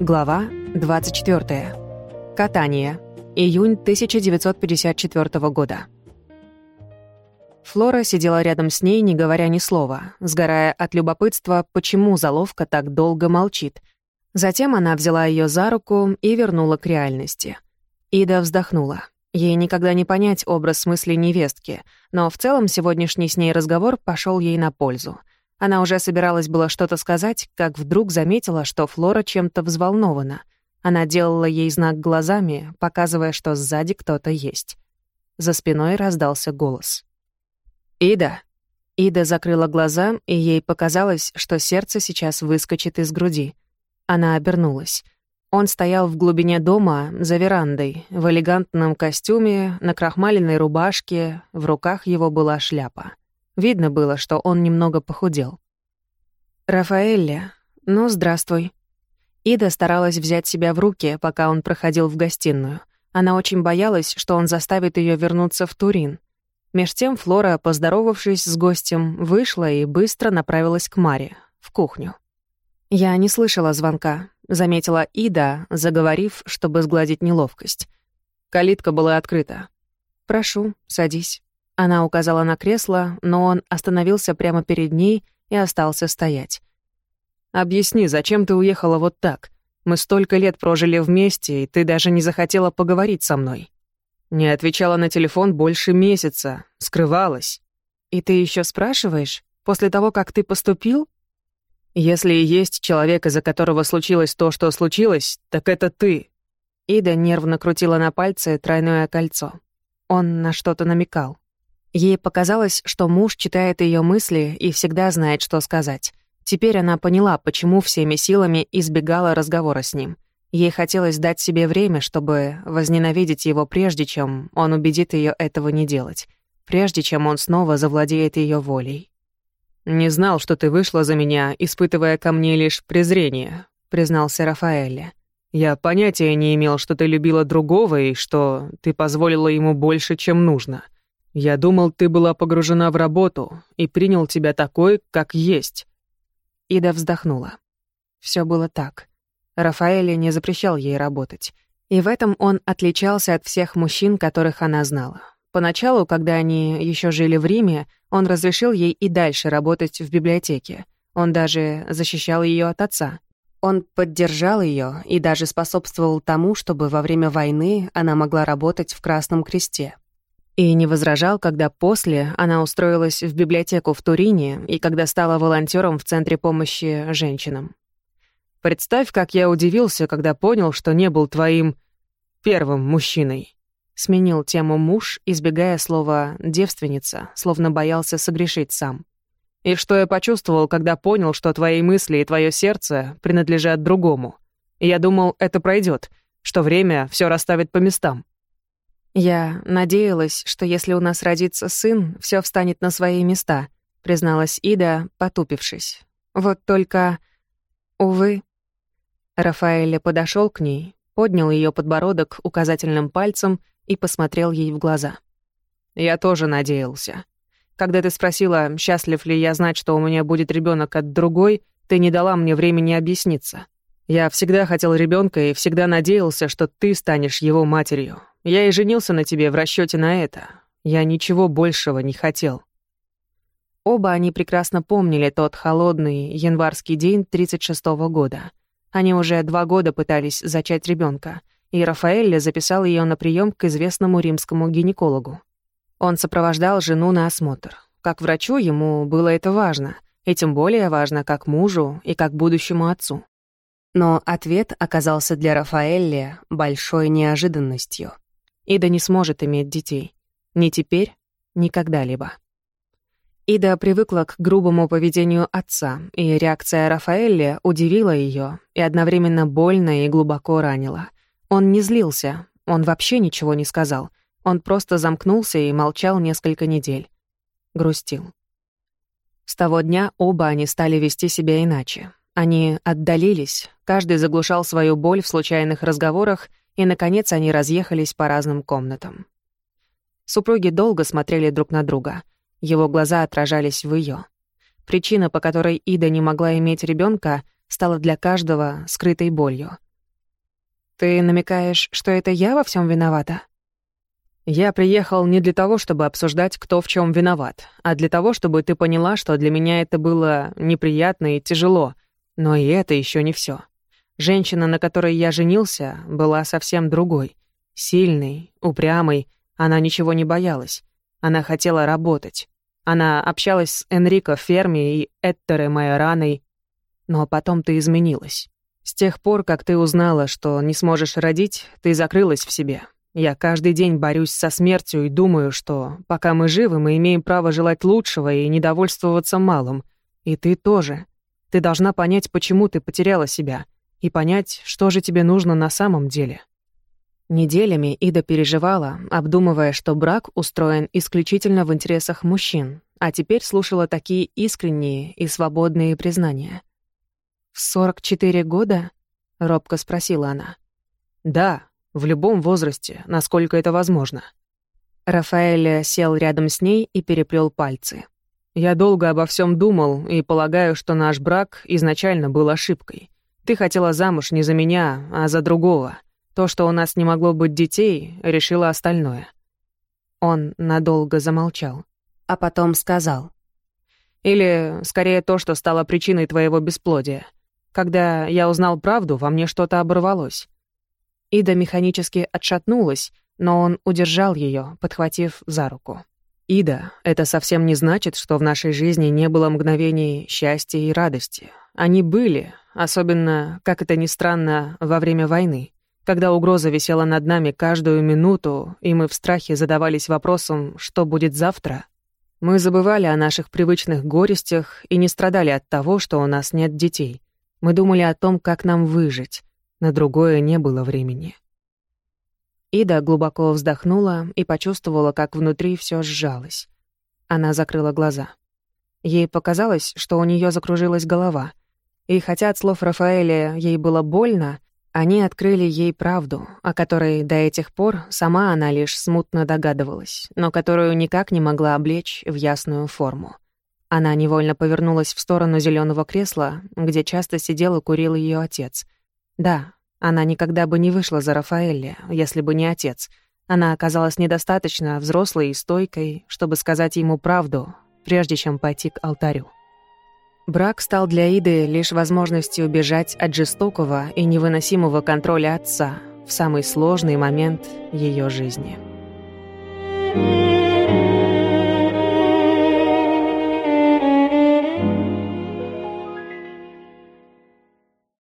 Глава 24. Катание. Июнь 1954 года. Флора сидела рядом с ней, не говоря ни слова, сгорая от любопытства, почему заловка так долго молчит. Затем она взяла ее за руку и вернула к реальности. Ида вздохнула. Ей никогда не понять образ мыслей невестки, но в целом сегодняшний с ней разговор пошел ей на пользу — она уже собиралась было что-то сказать, как вдруг заметила, что Флора чем-то взволнована. Она делала ей знак глазами, показывая, что сзади кто-то есть. За спиной раздался голос. «Ида!» Ида закрыла глаза, и ей показалось, что сердце сейчас выскочит из груди. Она обернулась. Он стоял в глубине дома, за верандой, в элегантном костюме, на крахмаленной рубашке, в руках его была шляпа. Видно было, что он немного похудел. «Рафаэлля, ну, здравствуй». Ида старалась взять себя в руки, пока он проходил в гостиную. Она очень боялась, что он заставит ее вернуться в Турин. Меж тем Флора, поздоровавшись с гостем, вышла и быстро направилась к Маре, в кухню. «Я не слышала звонка», — заметила Ида, заговорив, чтобы сгладить неловкость. Калитка была открыта. «Прошу, садись». Она указала на кресло, но он остановился прямо перед ней и остался стоять. «Объясни, зачем ты уехала вот так? Мы столько лет прожили вместе, и ты даже не захотела поговорить со мной. Не отвечала на телефон больше месяца, скрывалась. И ты еще спрашиваешь, после того, как ты поступил? Если и есть человек, из-за которого случилось то, что случилось, так это ты». Ида нервно крутила на пальце тройное кольцо. Он на что-то намекал. Ей показалось, что муж читает ее мысли и всегда знает, что сказать. Теперь она поняла, почему всеми силами избегала разговора с ним. Ей хотелось дать себе время, чтобы возненавидеть его прежде, чем он убедит ее этого не делать, прежде чем он снова завладеет ее волей. «Не знал, что ты вышла за меня, испытывая ко мне лишь презрение», — признался Рафаэле. «Я понятия не имел, что ты любила другого и что ты позволила ему больше, чем нужно». Я думал, ты была погружена в работу и принял тебя такой, как есть». Ида вздохнула. Все было так. Рафаэль не запрещал ей работать. И в этом он отличался от всех мужчин, которых она знала. Поначалу, когда они еще жили в Риме, он разрешил ей и дальше работать в библиотеке. Он даже защищал ее от отца. Он поддержал ее и даже способствовал тому, чтобы во время войны она могла работать в Красном Кресте. И не возражал, когда после она устроилась в библиотеку в Турине и когда стала волонтером в Центре помощи женщинам. «Представь, как я удивился, когда понял, что не был твоим первым мужчиной», — сменил тему муж, избегая слова «девственница», словно боялся согрешить сам. «И что я почувствовал, когда понял, что твои мысли и твое сердце принадлежат другому. я думал, это пройдет, что время все расставит по местам. «Я надеялась, что если у нас родится сын, все встанет на свои места», — призналась Ида, потупившись. «Вот только... увы...» Рафаэль подошел к ней, поднял ее подбородок указательным пальцем и посмотрел ей в глаза. «Я тоже надеялся. Когда ты спросила, счастлив ли я знать, что у меня будет ребенок от другой, ты не дала мне времени объясниться. Я всегда хотел ребенка и всегда надеялся, что ты станешь его матерью. Я и женился на тебе в расчете на это. Я ничего большего не хотел». Оба они прекрасно помнили тот холодный январский день 36-го года. Они уже два года пытались зачать ребенка, и Рафаэль записал ее на прием к известному римскому гинекологу. Он сопровождал жену на осмотр. Как врачу ему было это важно, и тем более важно как мужу и как будущему отцу. Но ответ оказался для Рафаэлли большой неожиданностью. Ида не сможет иметь детей. Ни теперь, ни когда-либо. Ида привыкла к грубому поведению отца, и реакция Рафаэлли удивила ее и одновременно больно и глубоко ранила. Он не злился, он вообще ничего не сказал. Он просто замкнулся и молчал несколько недель. Грустил. С того дня оба они стали вести себя иначе. Они отдалились, каждый заглушал свою боль в случайных разговорах и, наконец, они разъехались по разным комнатам. Супруги долго смотрели друг на друга. Его глаза отражались в ее. Причина, по которой Ида не могла иметь ребенка, стала для каждого скрытой болью. Ты намекаешь, что это я во всем виновата? Я приехал не для того, чтобы обсуждать, кто в чем виноват, а для того, чтобы ты поняла, что для меня это было неприятно и тяжело. Но и это еще не все. Женщина, на которой я женился, была совсем другой. Сильной, упрямой, она ничего не боялась. Она хотела работать. Она общалась с Энрико в ферме и Эттере Майораной. Но потом ты изменилась. С тех пор, как ты узнала, что не сможешь родить, ты закрылась в себе. Я каждый день борюсь со смертью и думаю, что пока мы живы, мы имеем право желать лучшего и недовольствоваться малым. И ты тоже. Ты должна понять, почему ты потеряла себя, и понять, что же тебе нужно на самом деле. Неделями Ида переживала, обдумывая, что брак устроен исключительно в интересах мужчин, а теперь слушала такие искренние и свободные признания. «В 44 года?» — робко спросила она. «Да, в любом возрасте, насколько это возможно». Рафаэль сел рядом с ней и переплел пальцы. «Я долго обо всем думал и полагаю, что наш брак изначально был ошибкой. Ты хотела замуж не за меня, а за другого». То, что у нас не могло быть детей, решило остальное. Он надолго замолчал, а потом сказал. Или, скорее, то, что стало причиной твоего бесплодия. Когда я узнал правду, во мне что-то оборвалось. Ида механически отшатнулась, но он удержал ее, подхватив за руку. «Ида, это совсем не значит, что в нашей жизни не было мгновений счастья и радости. Они были, особенно, как это ни странно, во время войны когда угроза висела над нами каждую минуту, и мы в страхе задавались вопросом, что будет завтра, мы забывали о наших привычных горестях и не страдали от того, что у нас нет детей. Мы думали о том, как нам выжить. На другое не было времени. Ида глубоко вздохнула и почувствовала, как внутри все сжалось. Она закрыла глаза. Ей показалось, что у нее закружилась голова. И хотя от слов Рафаэля ей было больно, они открыли ей правду, о которой до этих пор сама она лишь смутно догадывалась, но которую никак не могла облечь в ясную форму. Она невольно повернулась в сторону зеленого кресла, где часто сидел и курил ее отец. Да, она никогда бы не вышла за Рафаэлли, если бы не отец. Она оказалась недостаточно взрослой и стойкой, чтобы сказать ему правду, прежде чем пойти к алтарю. Брак стал для Иды лишь возможностью убежать от жестокого и невыносимого контроля отца в самый сложный момент ее жизни. Thank you.